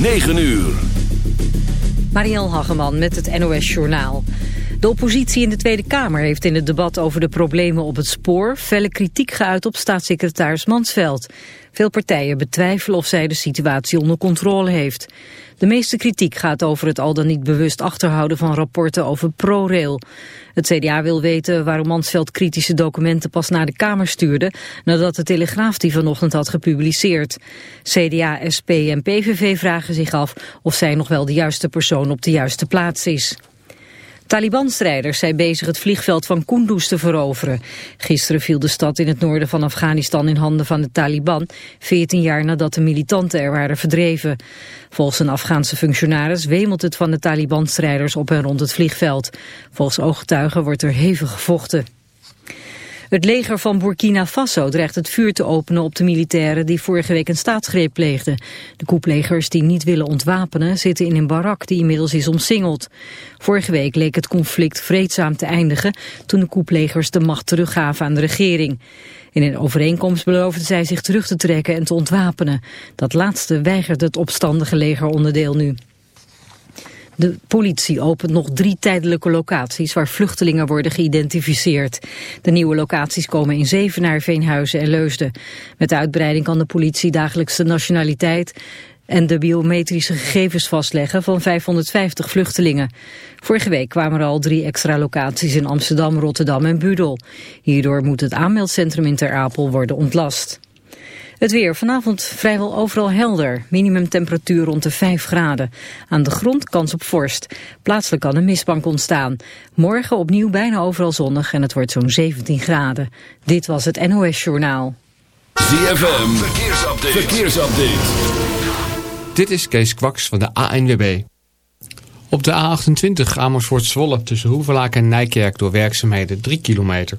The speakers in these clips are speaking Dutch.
9 uur. Marielle Hageman met het NOS Journaal. De oppositie in de Tweede Kamer heeft in het debat over de problemen op het spoor... felle kritiek geuit op staatssecretaris Mansveld. Veel partijen betwijfelen of zij de situatie onder controle heeft. De meeste kritiek gaat over het al dan niet bewust achterhouden van rapporten over ProRail. Het CDA wil weten waarom Mansveld kritische documenten pas naar de Kamer stuurde... nadat de Telegraaf die vanochtend had gepubliceerd. CDA, SP en PVV vragen zich af of zij nog wel de juiste persoon op de juiste plaats is. Taliban-strijders zijn bezig het vliegveld van Kunduz te veroveren. Gisteren viel de stad in het noorden van Afghanistan in handen van de Taliban, 14 jaar nadat de militanten er waren verdreven. Volgens een Afghaanse functionaris wemelt het van de Taliban-strijders op en rond het vliegveld. Volgens ooggetuigen wordt er hevig gevochten. Het leger van Burkina Faso dreigt het vuur te openen op de militairen die vorige week een staatsgreep pleegden. De koeplegers die niet willen ontwapenen zitten in een barak die inmiddels is omsingeld. Vorige week leek het conflict vreedzaam te eindigen toen de koeplegers de macht teruggaven aan de regering. In een overeenkomst beloofden zij zich terug te trekken en te ontwapenen. Dat laatste weigert het opstandige legeronderdeel nu. De politie opent nog drie tijdelijke locaties waar vluchtelingen worden geïdentificeerd. De nieuwe locaties komen in Zevenaar, Veenhuizen en Leusden. Met de uitbreiding kan de politie dagelijks de nationaliteit en de biometrische gegevens vastleggen van 550 vluchtelingen. Vorige week kwamen er al drie extra locaties in Amsterdam, Rotterdam en Budel. Hierdoor moet het aanmeldcentrum in Ter Apel worden ontlast. Het weer vanavond vrijwel overal helder. Minimumtemperatuur rond de 5 graden. Aan de grond kans op vorst. Plaatselijk kan een mistbank ontstaan. Morgen opnieuw bijna overal zonnig en het wordt zo'n 17 graden. Dit was het NOS Journaal. ZFM, verkeersupdate. verkeersupdate. Dit is Kees Kwaks van de ANWB. Op de A28 Amersfoort-Zwolle tussen Hoevelaak en Nijkerk door werkzaamheden 3 kilometer.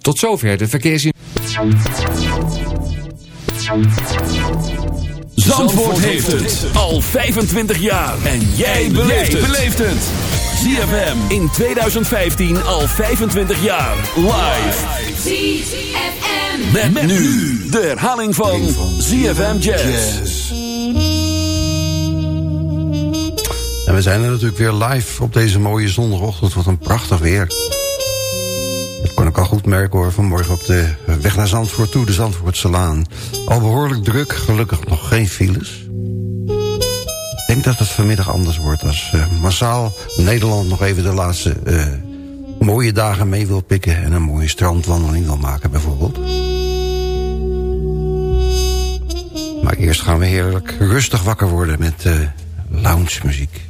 Tot zover de verkeersin... Zandvoort heeft het al 25 jaar. En jij beleeft het. ZFM in 2015 al 25 jaar. Live. ZFM. Met, nu de herhaling van ZFM Jazz. En we zijn er natuurlijk weer live op deze mooie zondagochtend. Wat een prachtig weer. Ik goed merken hoor, vanmorgen op de weg naar Zandvoort toe, de Zandvoortse Laan. Al behoorlijk druk, gelukkig nog geen files. Ik denk dat het vanmiddag anders wordt als uh, massaal Nederland nog even de laatste uh, mooie dagen mee wil pikken... en een mooie strandwandeling wil maken bijvoorbeeld. Maar eerst gaan we heerlijk rustig wakker worden met uh, lounge muziek.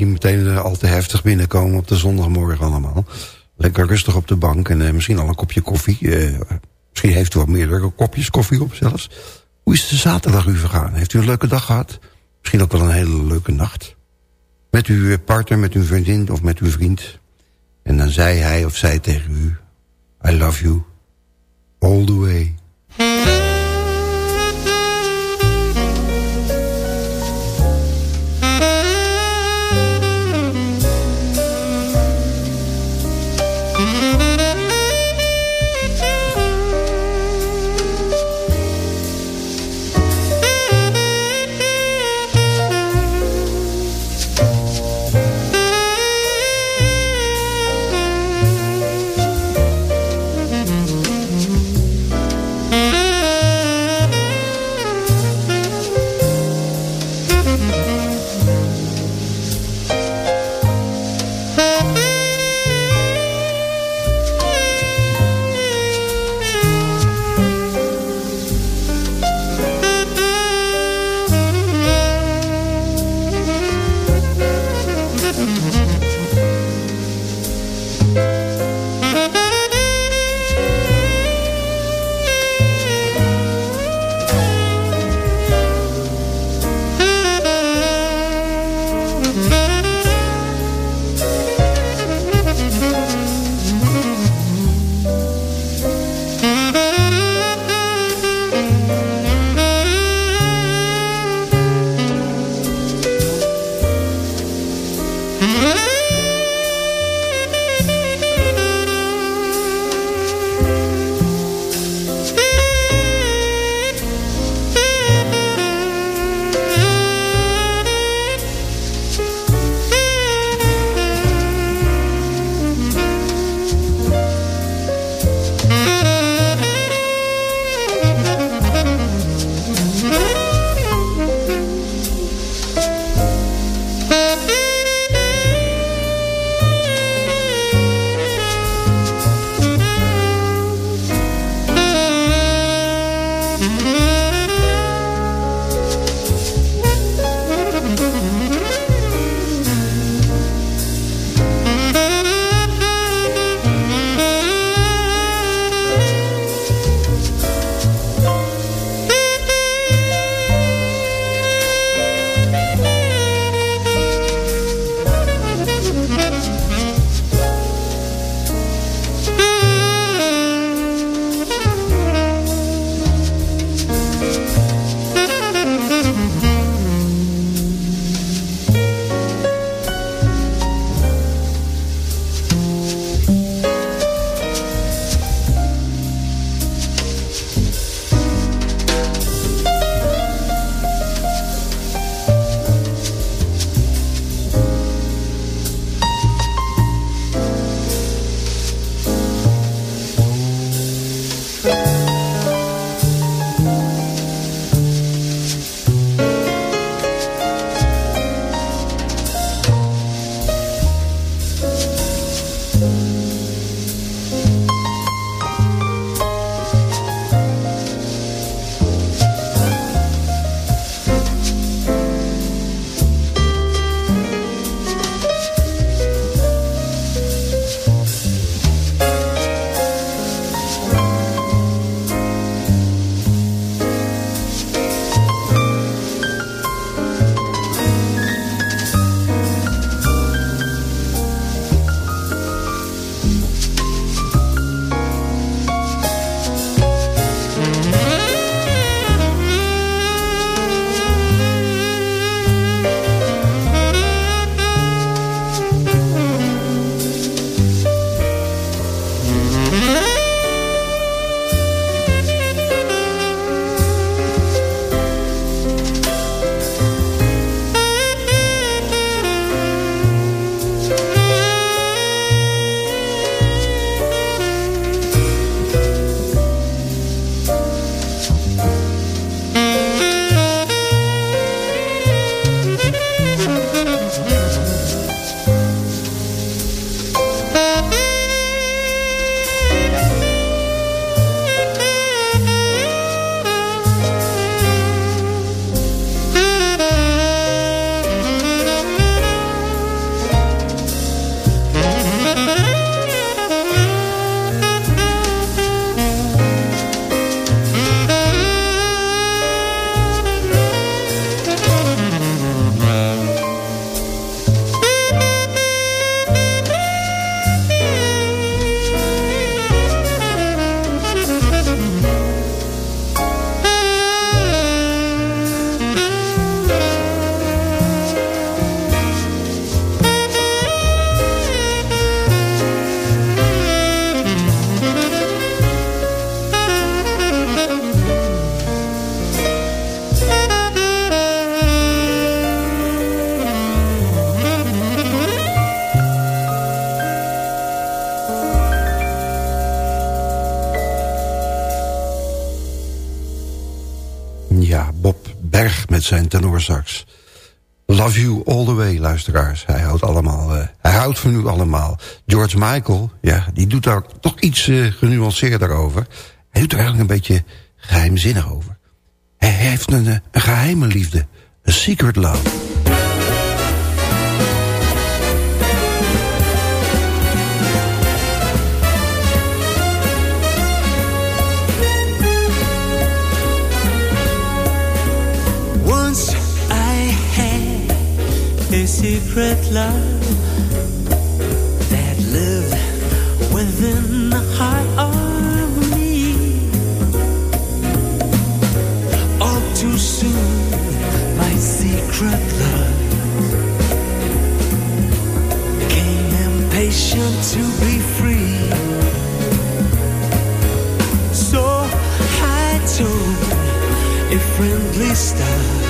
Niet meteen al te heftig binnenkomen op de zondagmorgen allemaal. Lekker rustig op de bank en misschien al een kopje koffie. misschien heeft u wat meerdere kopjes koffie op zelfs. Hoe is de zaterdag u vergaan? Heeft u een leuke dag gehad? Misschien ook wel een hele leuke nacht? Met uw partner, met uw vriendin of met uw vriend. En dan zei hij of zij tegen u... I love you all the way. Zijn tenorsax. Love You All The Way, luisteraars. Hij houdt, allemaal, uh, hij houdt van u allemaal. George Michael, ja, die doet daar toch iets uh, genuanceerder over. Hij doet er eigenlijk een beetje geheimzinnig over. Hij heeft een, een geheime liefde. A secret love. Secret love that lived within the heart of me. All too soon, my secret love became impatient to be free. So I told a friendly star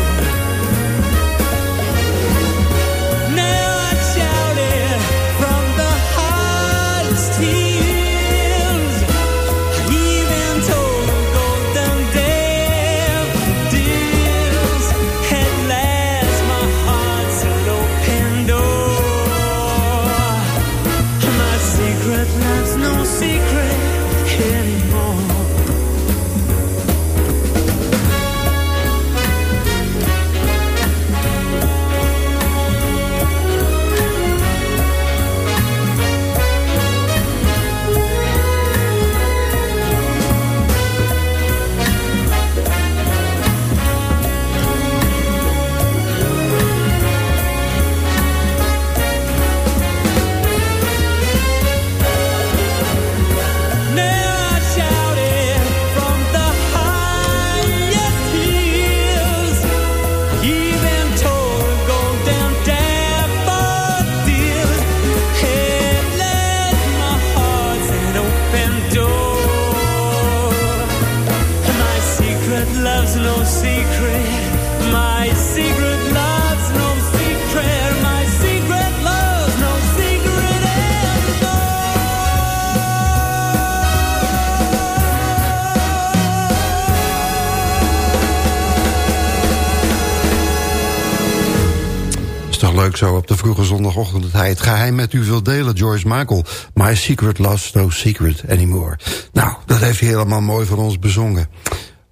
Vroege zondagochtend... dat hij het geheim met u wil delen, George Michael. My secret loves no secret anymore. Nou, dat heeft hij helemaal mooi van ons bezongen.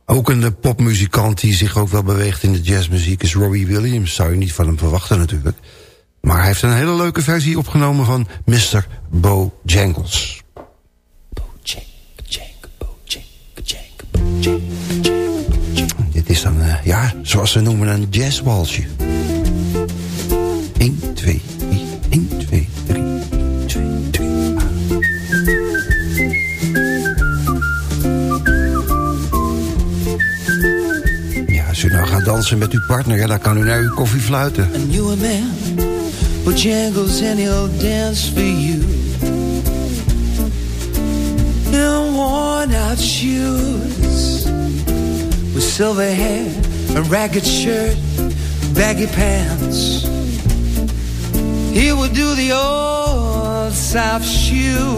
Ook een popmuzikant die zich ook wel beweegt in de jazzmuziek... is Robbie Williams, zou je niet van hem verwachten natuurlijk. Maar hij heeft een hele leuke versie opgenomen van Mr. Bojangles. Dit is dan, uh, ja, zoals ze noemen een jazzwalsje. 1, dansen met uw partner, ja, dan kan u naar uw koffie fluiten. A newer man who jangles and he'll dance for you. In worn out shoes with silver hair, a ragged shirt, baggy pants. He would do the old South shoe.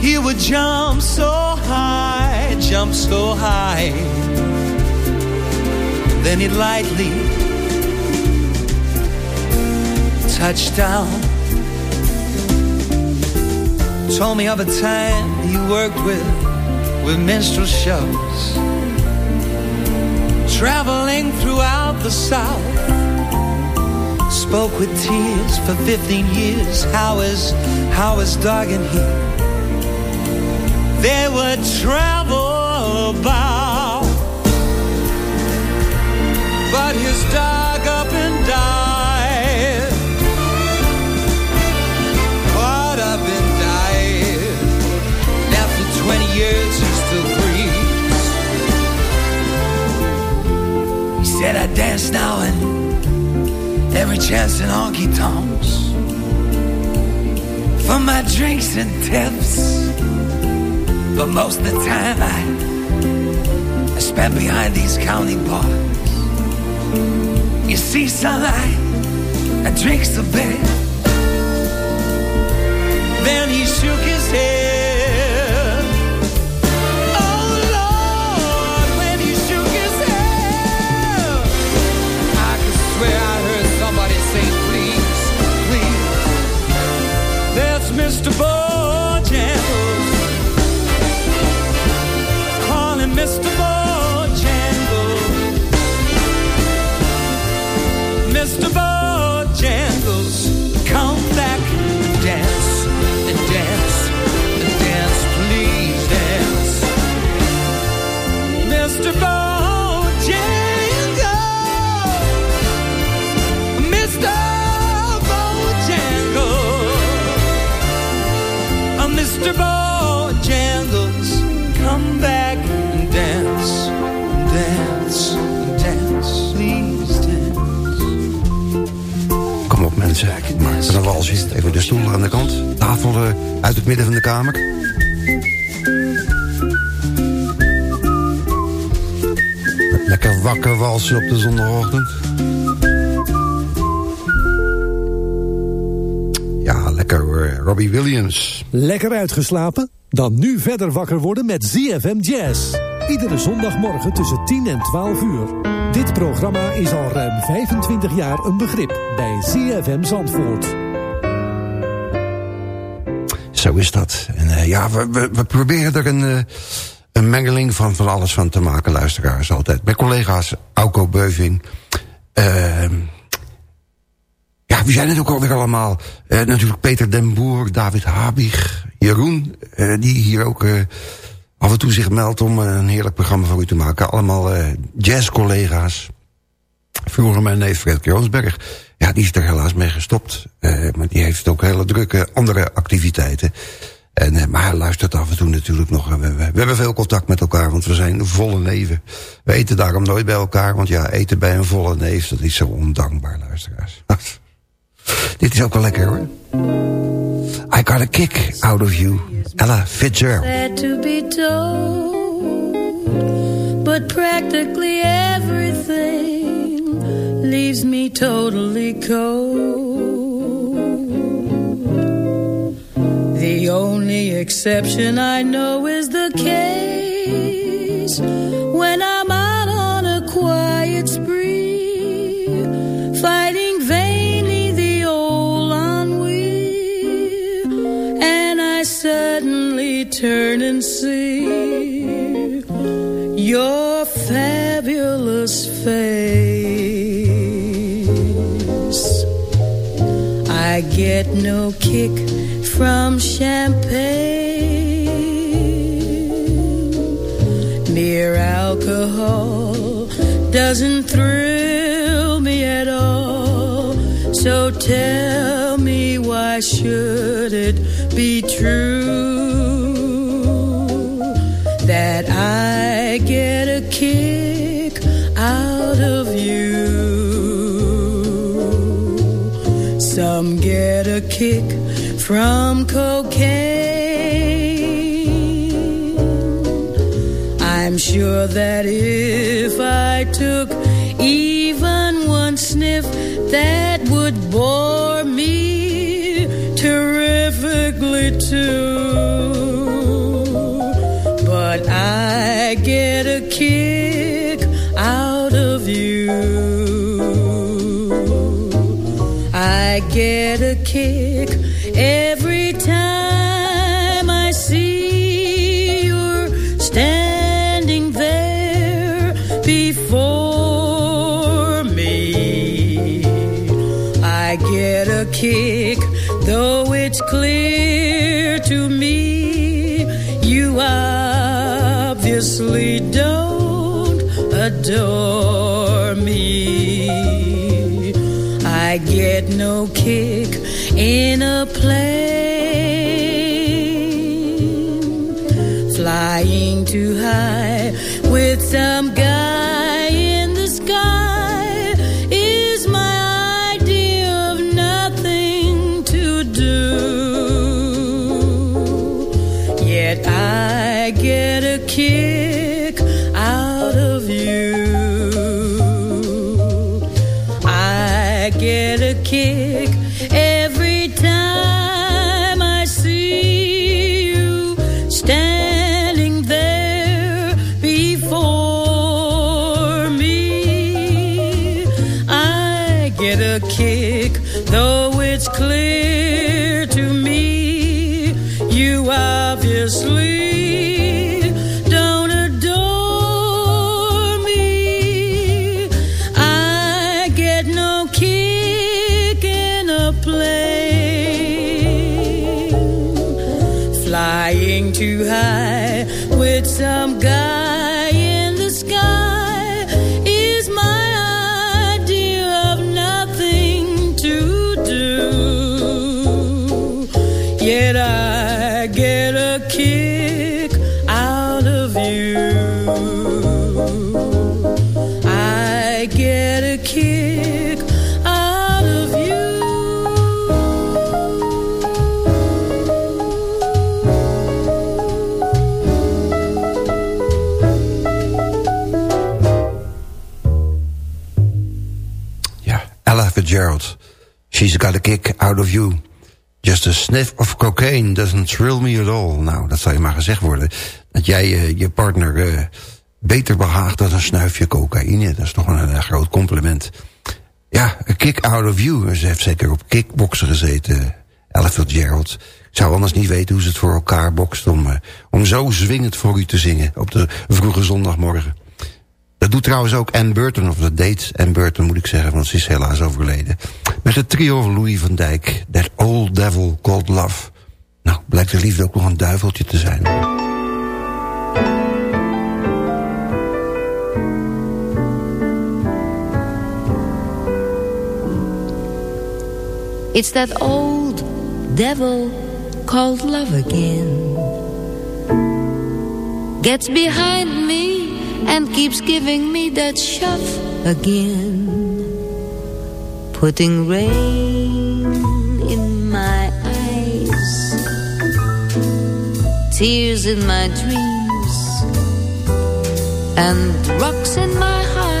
He would jump so high, jump so high. Then he'd lightly touched down. Told me of a time he worked with, with minstrel shows. Traveling throughout the South spoke with tears for 15 years. How is, how is dog and he? They would travel about. But his dog up and died. Caught up and died. After 20 years, he still breathes. He said, I dance now and every chance in honky tonks for my drinks and tips. But most of the time I, I spend behind these county bars. You see sunlight and drinks a bit. Mr. Bojangles, come back and dance, dance, dance, please dance. Kom op mensen, maak er een walsje. Even de stoelen aan de kant. Tafel eh, uit het midden van de kamer. Lekker wakker walsen op de zondagochtend. Lekker. Robbie Williams. Lekker uitgeslapen? Dan nu verder wakker worden met ZFM Jazz. Iedere zondagmorgen tussen 10 en 12 uur. Dit programma is al ruim 25 jaar een begrip bij ZFM Zandvoort. Zo is dat. En eh, ja, we, we, we proberen er een, eh, een mengeling van, van alles van te maken, luisteraars altijd. Mijn collega's Auko Beuving. ehm, ja, wie zijn het ook alweer allemaal? Eh, natuurlijk Peter den Boer, David Habig, Jeroen, eh, die hier ook eh, af en toe zich meldt om een heerlijk programma voor u te maken. Allemaal jazzcollega's. Vroeger mijn neef Fred Kroonsberg. Ja, die is er helaas mee gestopt. Maar die heeft ook hele drukke andere activiteiten. En, maar hij luistert af en toe natuurlijk nog. We, we hebben veel contact met elkaar, want we zijn volle neven. We eten daarom nooit bij elkaar, want ja, eten bij een volle neef... dat is zo ondankbaar, luisteraars. Dit is ook wel lekker, hoor. I got a kick out of you. Ella Fitzgerald. Sad to be told, but practically everything leaves me totally cold. The only exception I know is the case when I'm out on a quiet spree, suddenly turn and see your fabulous face. I get no kick from champagne. Mere alcohol doesn't thrill me at all. So tell me why should it be true that I get a kick out of you? Some get a kick from cocaine. I'm sure that if I took even one sniff, that would bore me terrifically too. Out of you. Just a sniff of cocaine doesn't thrill me at all. Nou, dat zou je maar gezegd worden. Dat jij eh, je partner eh, beter behaagt dan een snuifje cocaïne. Dat is toch een, eh, groot compliment. Ja, a kick out of you. Ze heeft zeker op kickboksen gezeten, Ella Fitzgerald. Ik zou anders niet weten hoe ze het voor elkaar bokst... om, om zo zwingend voor u te zingen op de vroege zondagmorgen. Dat doet trouwens ook Anne Burton, of dat deed Anne Burton moet ik zeggen, want ze is helaas overleden. Met het trio van Louis van Dijk, That Old Devil Called Love. Nou, blijkt de liefde ook nog een duiveltje te zijn. It's that old devil called love again. Gets behind me and keeps giving me that shove again. Putting rain in my eyes, tears in my dreams, and rocks in my heart.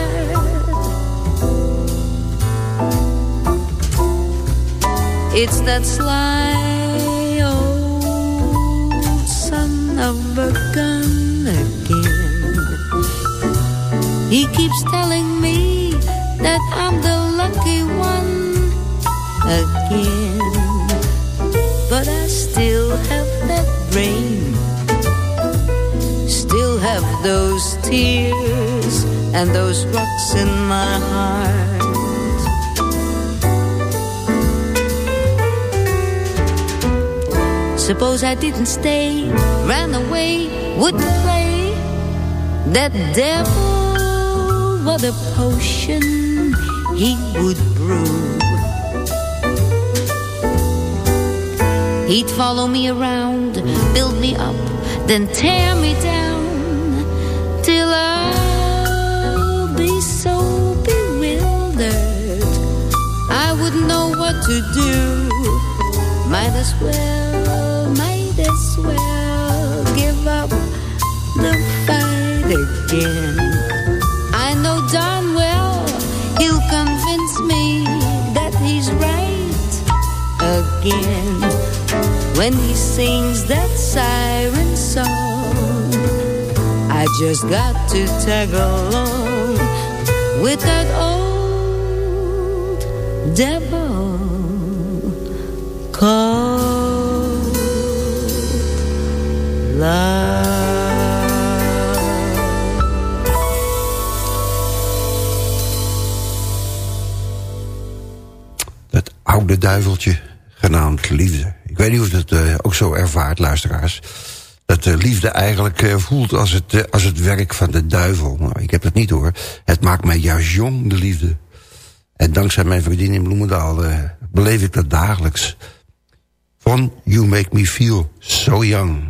It's that sly old son of a gun He keeps telling me that I'm the lucky one again. But I still have that brain, still have those tears and those rocks in my heart. Suppose I didn't stay, ran away, wouldn't play. That devil, a potion he would brew. He'd follow me around, build me up, then tear me down till I'll be so bewildered. I wouldn't know what to do. Might as well, might as well give up the fight again. Again when he sings that siren song. I just got to tag along with that old devil called love. Oude duiveltje, genaamd liefde. Ik weet niet of het eh, ook zo ervaart, luisteraars. Dat de liefde eigenlijk eh, voelt als het, eh, als het werk van de duivel. Nou, ik heb het niet hoor. Het maakt mij juist jong, de liefde. En dankzij mijn vriendin in Bloemendaal eh, beleef ik dat dagelijks. Van You Make Me Feel So Young.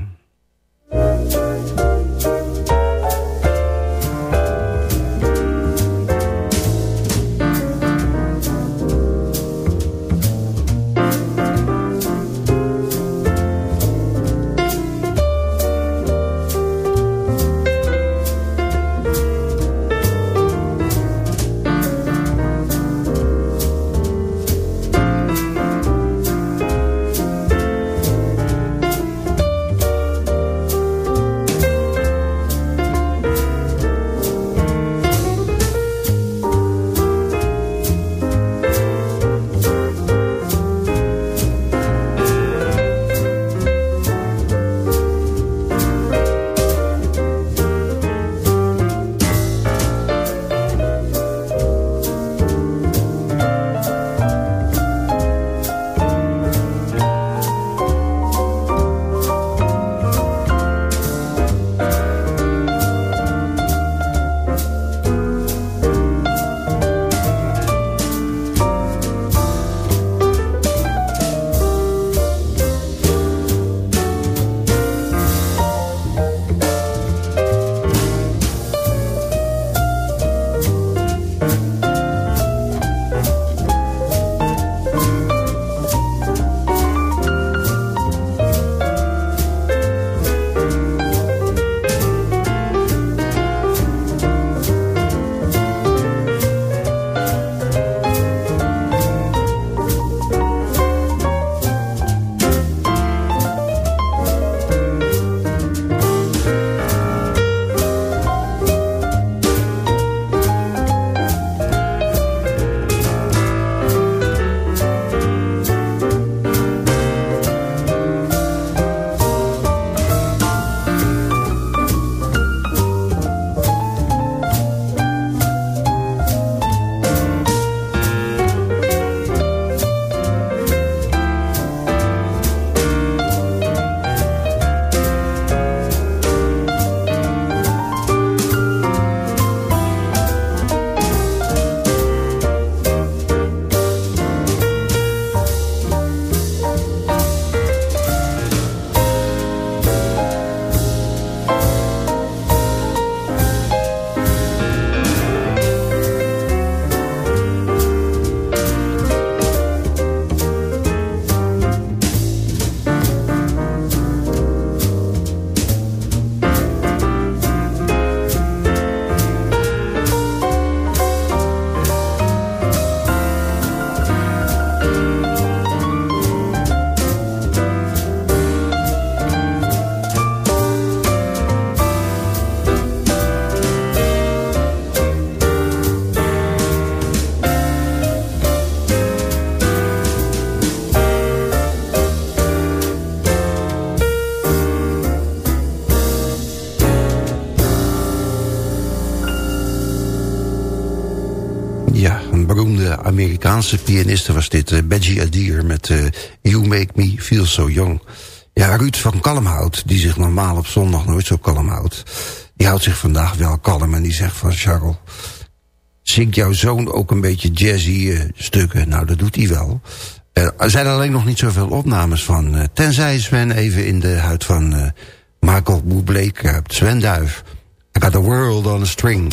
Amerikaanse pianiste was dit. Uh, Benji Adir met uh, You Make Me Feel So Young. Ja, Ruud van Kalmhout, die zich normaal op zondag nooit zo kalm houdt... die houdt zich vandaag wel kalm en die zegt van... Charles, zingt jouw zoon ook een beetje jazzy stukken? Nou, dat doet hij wel. er zijn alleen nog niet zoveel opnames van. tenzij Sven even in de huid van Michael Bublé kruipt. Sven Duif, I Got The World On A String.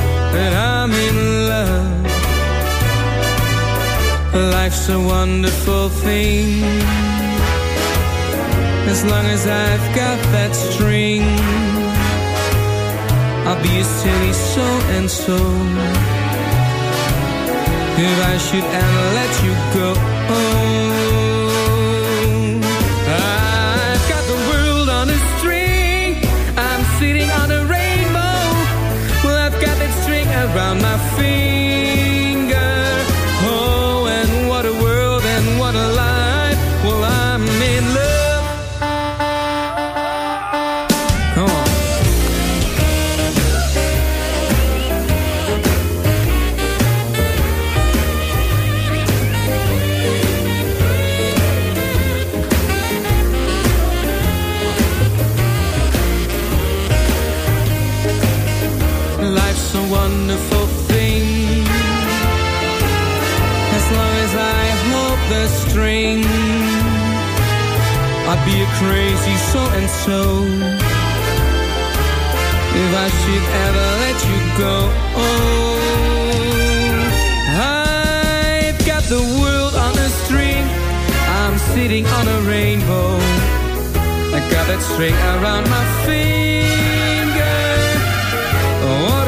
That I'm in love. Life's a wonderful thing. As long as I've got that string, I'll be a silly so and so. If I should ever let you go. Wonderful thing. As long as I hold the string I'd be a crazy so-and-so If I should ever let you go I've got the world on a string. I'm sitting on a rainbow. I got that string around my finger. What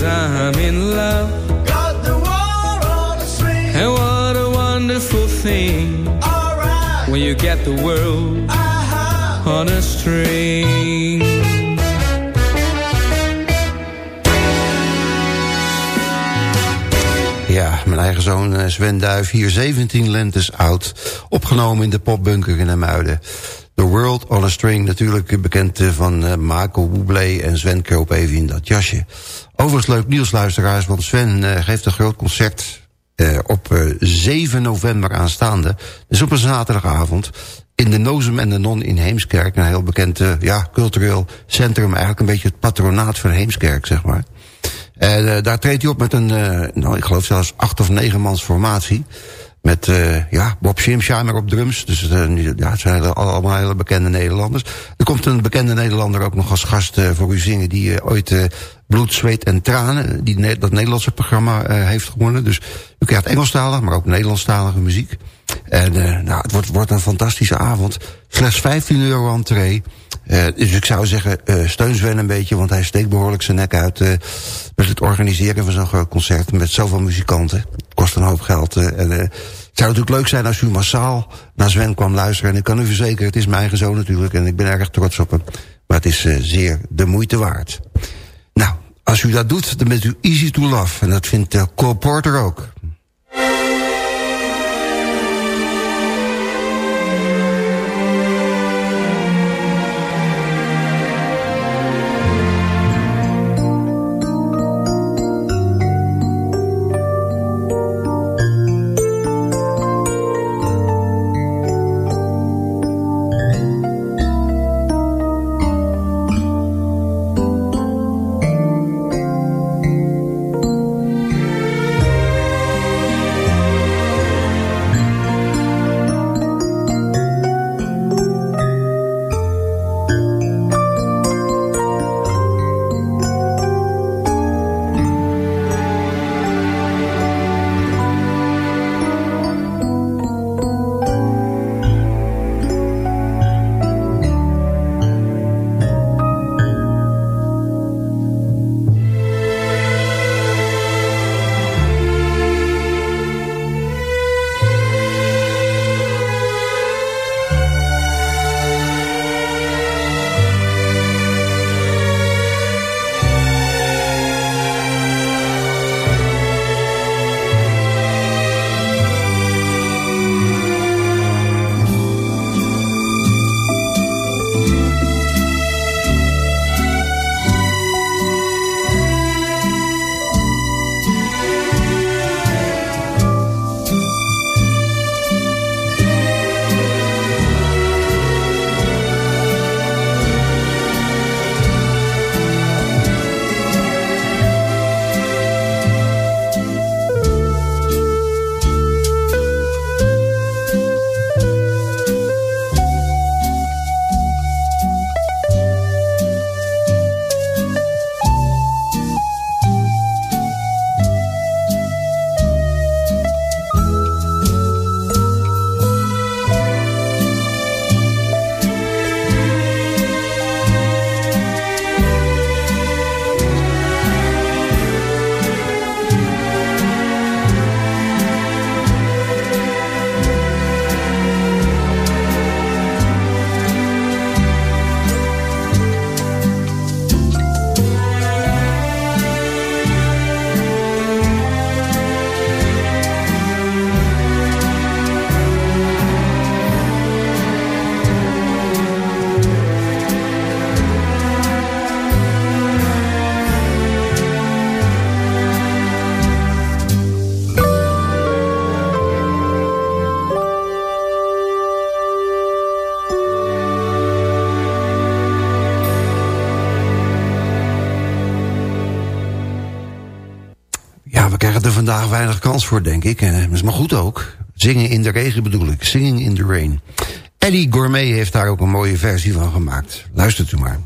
I'm in love. Got the world on a string. And what a wonderful thing Alright. when you get the world Aha. on a string. Ja, mijn eigen zoon eh, Sven Duif, hier 17 lentes oud. Opgenomen in de popbunker in Muiden. The World on a String, natuurlijk bekend eh, van uh, Marco Bublé en Sven kroop even in dat jasje. Overigens leuk nieuwsluisteraars, want Sven uh, geeft een groot concert uh, op uh, 7 november aanstaande. Dus op een zaterdagavond in de Nozem en de Non in Heemskerk. Een heel bekend ja, cultureel centrum, eigenlijk een beetje het patronaat van Heemskerk, zeg maar. En daar treedt hij op met een, nou, ik geloof zelfs acht of negen formatie. Met uh, ja, Bob Schimsheimer op drums. Dus ja, het zijn allemaal hele bekende Nederlanders. Er komt een bekende Nederlander ook nog als gast voor u zingen... die ooit Bloed, Zweet en Tranen, die, dat Nederlandse programma heeft gewonnen. Dus u krijgt Engelstalige, maar ook Nederlandstalige muziek. En nou, het wordt, wordt een fantastische avond. Slechts 15 euro entree. Uh, dus ik zou zeggen, uh, steun Sven een beetje... want hij steekt behoorlijk zijn nek uit... Uh, met het organiseren van zo'n concert... met zoveel muzikanten. Het kost een hoop geld. en, het zou natuurlijk leuk zijn als u massaal naar Sven kwam luisteren. En ik kan u verzekeren, het is mijn eigen zoon natuurlijk... en ik ben erg trots op hem. Maar het is zeer de moeite waard. Nou, als u dat doet, dan bent u easy to love. En dat vindt Cole Porter ook. Denk ik. En dat is maar goed ook. Zingen in de regen bedoel ik. Singing in the rain. Eddie Gourmet heeft daar ook een mooie versie van gemaakt. Luistert u maar.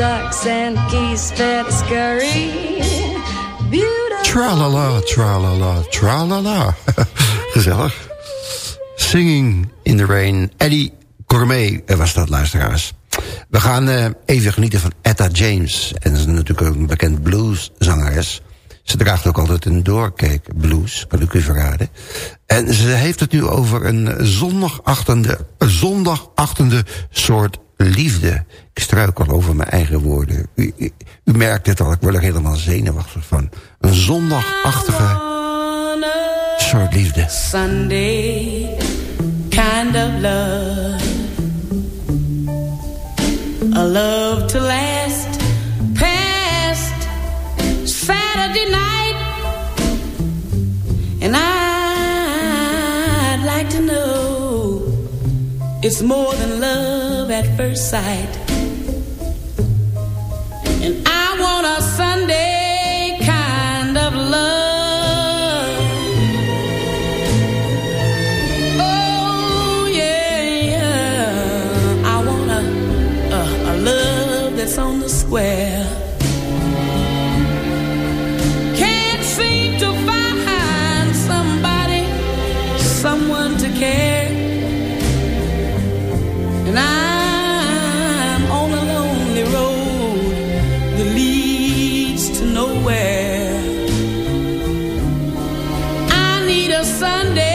ducks and geese fair to scurry. Tralala, tralala, tralala. Gezellig. Singing in the Rain. Eddie Gourmet was dat, luisteraars. We gaan eh, even genieten van Etta James. En ze is natuurlijk ook een bekend blueszangeres. Ze draagt ook altijd een doorkeek blues, kan ik u verraden. En ze heeft het nu over een zondagachtende, zondagachtende soort liefde. Ik struikel over mijn eigen woorden. U, u, u merkt het al, ik word er helemaal zenuwachtig van. Een zondagachtige soort liefde. Sunday kind of love. A love to last past Saturday night. And I'd like to know it's more than love at first sight. I need a Sunday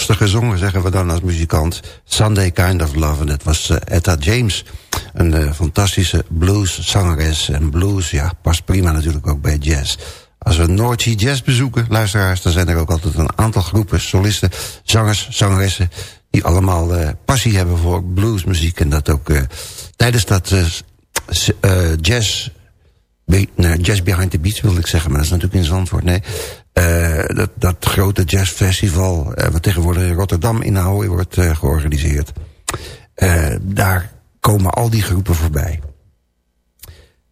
achtste gezongen, zeggen we dan als muzikant. Sunday Kind of Love, en dat was eh, Etta James. Een eh, fantastische blueszangeres. En blues, ja, past prima natuurlijk ook bij jazz. Als we Sea Jazz bezoeken, luisteraars... dan zijn er ook altijd een aantal groepen, solisten, zangers, zangeressen... die allemaal eh, passie hebben voor bluesmuziek. En dat ook tijdens dat jazz... Be- jazz Behind the Beats wilde ik zeggen, maar dat is natuurlijk in Zandvoort. Nee, Eh, dat, dat grote jazzfestival... eh, wat tegenwoordig in Rotterdam in Ahoy wordt eh, georganiseerd. Daar komen al die groepen voorbij.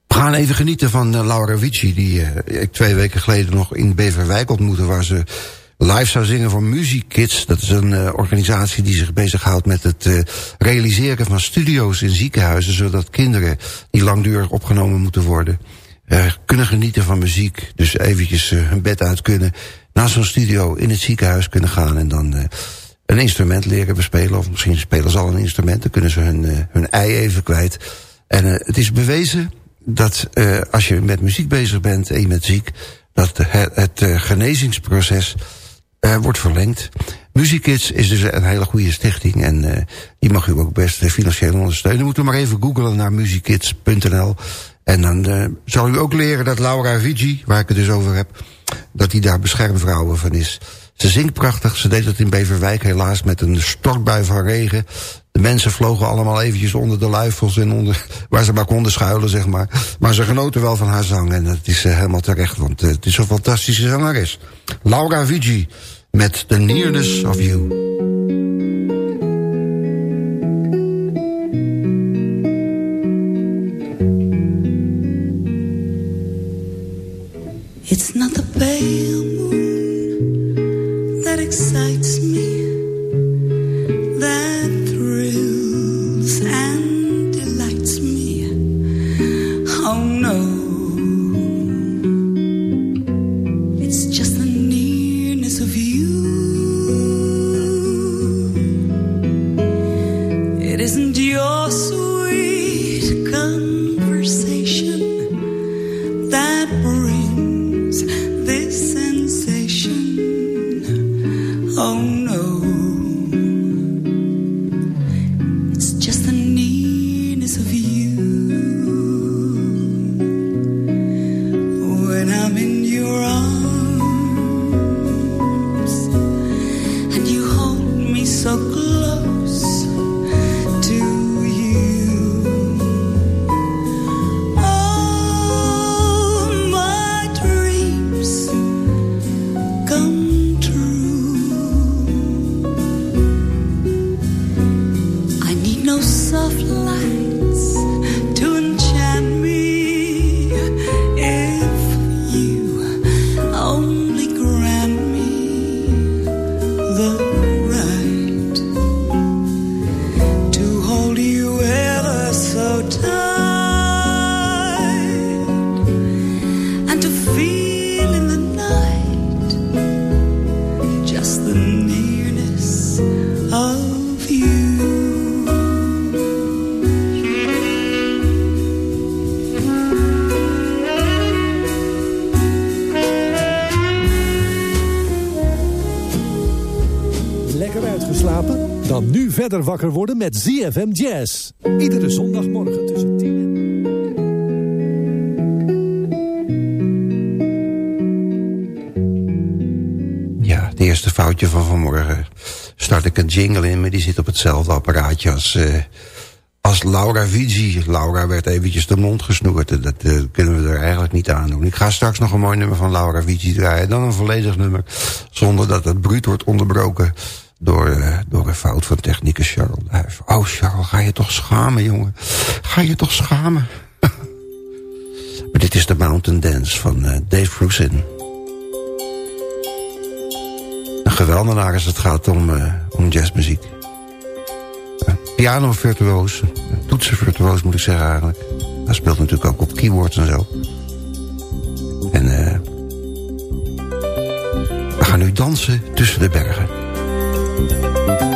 We gaan even genieten van Laura Vici... die ik twee weken geleden nog in Beverwijk ontmoette... waar ze live zou zingen voor Music Kids. Dat is een organisatie die zich bezighoudt met het realiseren van studio's in ziekenhuizen... zodat kinderen die langdurig opgenomen moeten worden... eh, kunnen genieten van muziek. Dus eventjes eh, hun bed uit kunnen... naar zo'n studio in het ziekenhuis kunnen gaan... en dan eh, een instrument leren bespelen. Of misschien spelen ze al een instrument. Dan kunnen ze hun, hun ei even kwijt. En het is bewezen dat als je met muziek bezig bent en je bent ziek... dat het, genezingsproces wordt verlengd. Music Kids is dus een hele goede stichting... en die mag u ook best financieel ondersteunen. Moet u maar even googlen naar musickids.nl... en dan eh, zal u ook leren dat Laura Vigi, waar ik het dus over heb... dat die daar beschermvrouwen van is. Ze zingt prachtig, ze deed het in Beverwijk helaas met een stortbui van regen. De mensen vlogen allemaal eventjes onder de luifels en onder, waar ze maar konden schuilen, zeg maar. Maar ze genoten wel van haar zang en dat is eh, helemaal terecht, want eh, het is een fantastische zangeres. Laura Vigi met The Nearness of You. It's not the pale verder wakker worden met ZFM Jazz. Iedere zondagmorgen tussen 10 en... Ja, het eerste foutje van vanmorgen. Start ik een jingle in, maar die zit op hetzelfde apparaatje als, eh, als Laura Vigi. Laura werd eventjes de mond gesnoerd. Dat eh, kunnen we er eigenlijk niet aan doen. Ik ga straks nog een mooi nummer van Laura Vigi draaien. Dan een volledig nummer, zonder dat het bruut wordt onderbroken... door, eh, door een fout van technicus Charles. Oh, Charles, ga je toch schamen, jongen. Ga je toch schamen. maar dit is de Mountain Dance van eh, Dave Rusin. Een geweldenaar als het gaat om, eh, om jazzmuziek. Uh, piano virtuoos, toetsen virtuoos moet ik zeggen eigenlijk. Hij speelt natuurlijk ook op keyboards en zo. En we gaan nu dansen tussen de bergen. Komen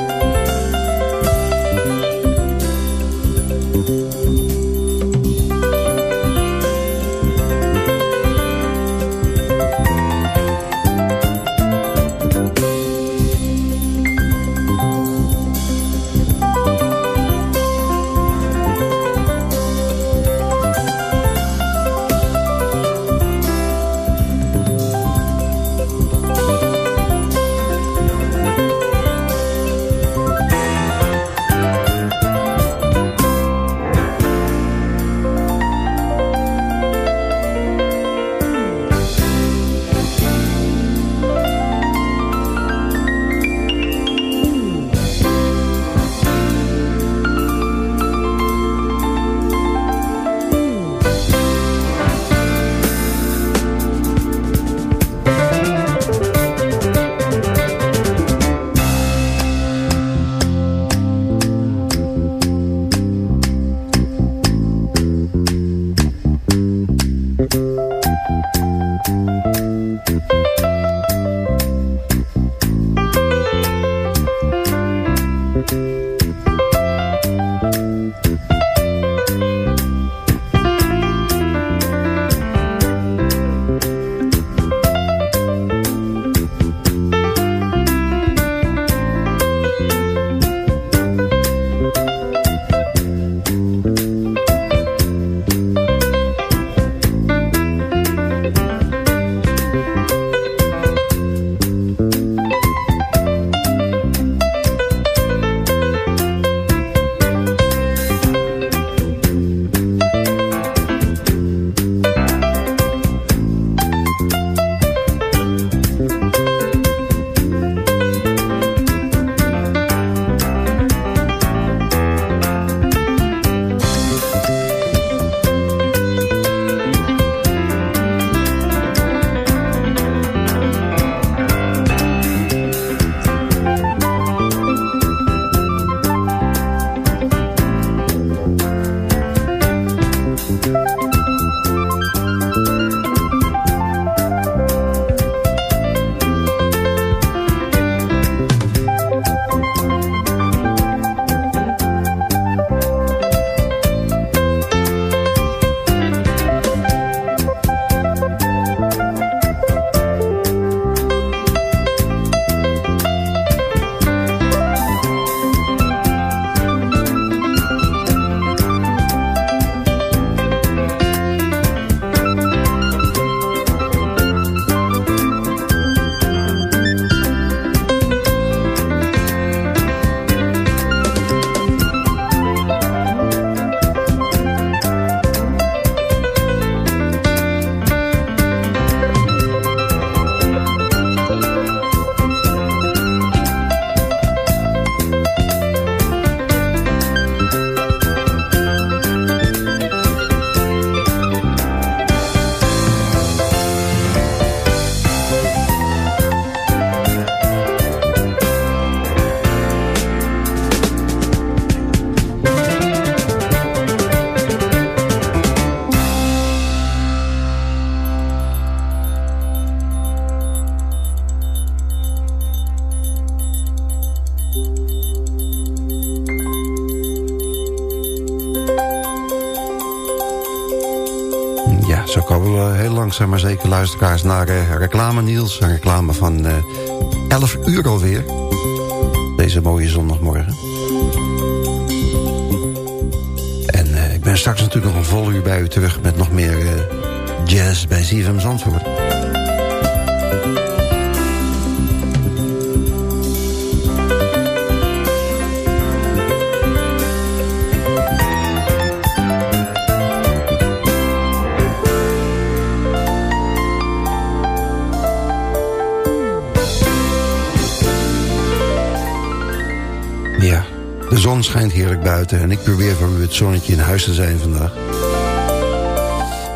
langzaam maar zeker luisteraars naar eh, reclame Niels. Een reclame van eh 11 uur alweer. Deze mooie zondagmorgen. En eh, ik ben straks natuurlijk nog een vol uur bij u terug... met nog meer jazz bij ZFM Zandvoort. Zon schijnt heerlijk buiten... en ik probeer u het zonnetje in huis te zijn vandaag.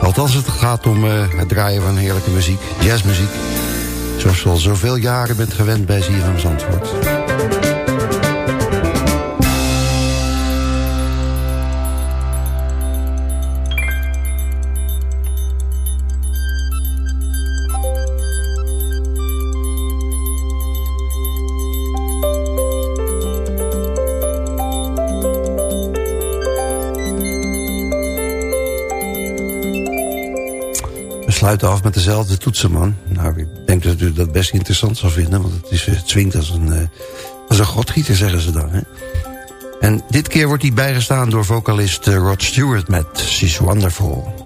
Althans, het gaat om eh, het draaien van heerlijke muziek, jazzmuziek. Zoals u al zoveel jaren bent gewend bij ZFM Zandvoort. Sluiten af met dezelfde toetsenman. Nou, ik denk dat u dat best interessant zal vinden... want het, is, het swingt als een, eh, als een godgieter, zeggen ze dan. Hè? En dit keer wordt hij bijgestaan door vocalist eh, Rod Stewart met She's Wonderful.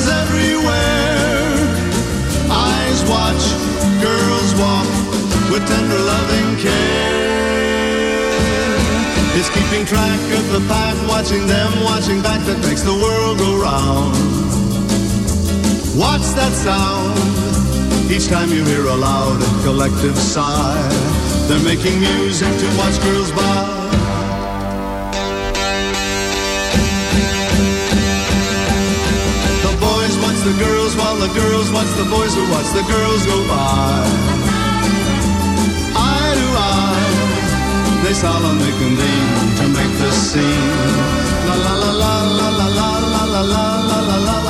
Happens everywhere. Eyes watch, girls walk with tender loving care. It's keeping track of the pack, watching them, watching back that makes the world go round. What's that sound? Each time you hear a loud and collective sigh, they're making music to watch girls by. Girls while the girls watch the boys who watch the girls go by. Eye to eye, they solemnly convene to make the scene. La la la la la la la la la la la la la la la la